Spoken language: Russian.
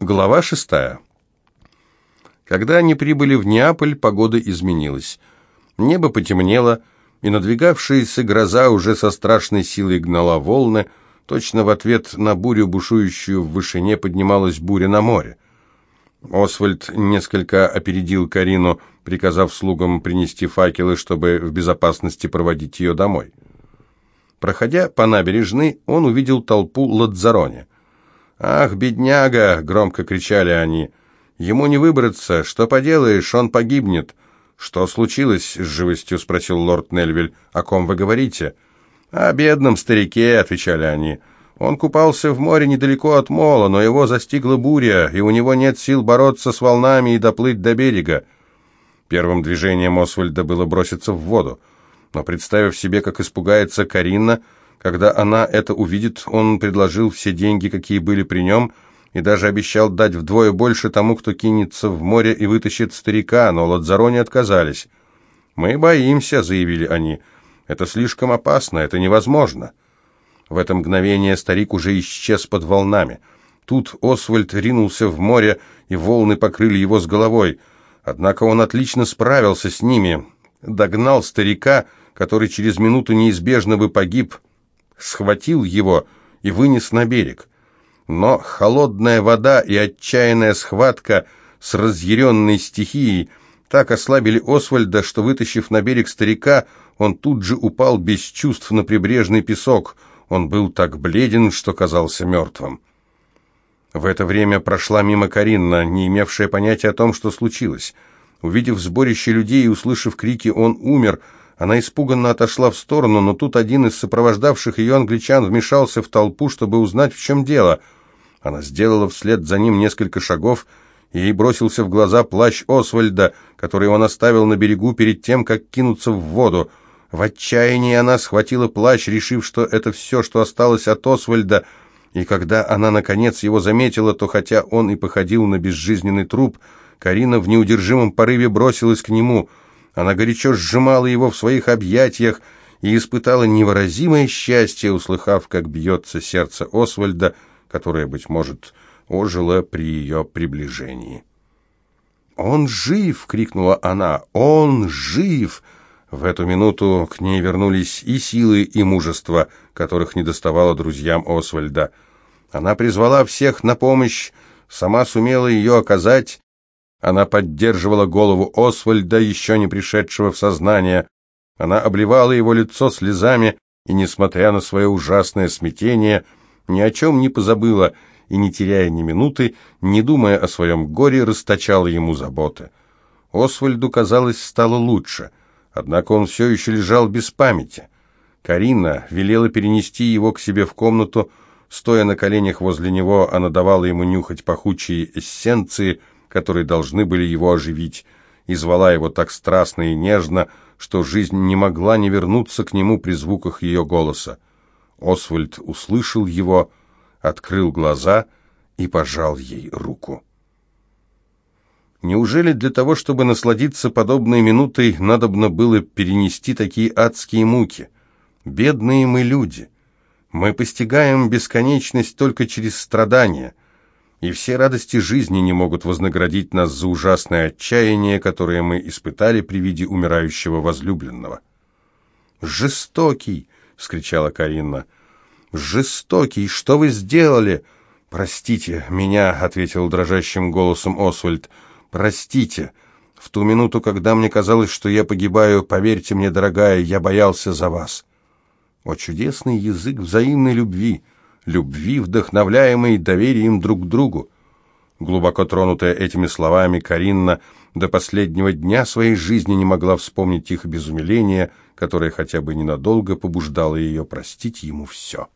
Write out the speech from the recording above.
Глава шестая. Когда они прибыли в Неаполь, погода изменилась. Небо потемнело, и надвигавшаяся гроза уже со страшной силой гнала волны, точно в ответ на бурю, бушующую в вышине, поднималась буря на море. Освальд несколько опередил Карину, приказав слугам принести факелы, чтобы в безопасности проводить ее домой. Проходя по набережной, он увидел толпу Ладзароне – «Ах, бедняга!» — громко кричали они. «Ему не выбраться. Что поделаешь, он погибнет». «Что случилось?» — с живостью спросил лорд Нельвиль. «О ком вы говорите?» «О бедном старике», — отвечали они. «Он купался в море недалеко от мола, но его застигла буря, и у него нет сил бороться с волнами и доплыть до берега». Первым движением Освальда было броситься в воду. Но, представив себе, как испугается Карина, когда она это увидит, он предложил все деньги, какие были при нем, и даже обещал дать вдвое больше тому, кто кинется в море и вытащит старика, но Ладзароне отказались. «Мы боимся», — заявили они. «Это слишком опасно, это невозможно». В это мгновение старик уже исчез под волнами. Тут Освальд ринулся в море, и волны покрыли его с головой. Однако он отлично справился с ними, догнал старика, который через минуту неизбежно бы погиб, схватил его и вынес на берег. Но холодная вода и отчаянная схватка с разъяренной стихией так ослабили Освальда, что, вытащив на берег старика, он тут же упал без чувств на прибрежный песок. Он был так бледен, что казался мертвым. В это время прошла мимо Каринна, не имевшая понятия о том, что случилось. Увидев сборище людей и услышав крики «он умер», она испуганно отошла в сторону, но тут один из сопровождавших ее англичан вмешался в толпу, чтобы узнать, в чем дело. Она сделала вслед за ним несколько шагов, и ей бросился в глаза плащ Освальда, который он оставил на берегу перед тем, как кинуться в воду. В отчаянии она схватила плащ, решив, что это все, что осталось от Освальда, и когда она, наконец, его заметила, то хотя он и походил на безжизненный труп, Карина в неудержимом порыве бросилась к нему — она горячо сжимала его в своих объятиях и испытала невыразимое счастье, услыхав, как бьется сердце Освальда, которое, быть может, ожило при ее приближении. «Он жив!» — крикнула она. «Он жив!» В эту минуту к ней вернулись и силы, и мужество, которых не доставало друзьям Освальда. Она призвала всех на помощь, сама сумела ее оказать, она поддерживала голову Освальда, еще не пришедшего в сознание. Она обливала его лицо слезами и, несмотря на свое ужасное смятение, ни о чем не позабыла и, не теряя ни минуты, не думая о своем горе, расточала ему заботы. Освальду, казалось, стало лучше, однако он все еще лежал без памяти. Карина велела перенести его к себе в комнату, стоя на коленях возле него, она давала ему нюхать пахучие эссенции – которые должны были его оживить, и звала его так страстно и нежно, что жизнь не могла не вернуться к нему при звуках ее голоса. Освальд услышал его, открыл глаза и пожал ей руку. Неужели для того, чтобы насладиться подобной минутой, надобно было перенести такие адские муки? Бедные мы люди. Мы постигаем бесконечность только через страдания и все радости жизни не могут вознаградить нас за ужасное отчаяние, которое мы испытали при виде умирающего возлюбленного. «Жестокий!» — вскричала Карина. «Жестокий! Что вы сделали?» «Простите меня», — ответил дрожащим голосом Освальд. «Простите. В ту минуту, когда мне казалось, что я погибаю, поверьте мне, дорогая, я боялся за вас». О чудесный язык взаимной любви! Любви, вдохновляемой доверием друг к другу. Глубоко тронутая этими словами, Каринна до последнего дня своей жизни не могла вспомнить их без умиления, которое хотя бы ненадолго побуждало ее простить ему все.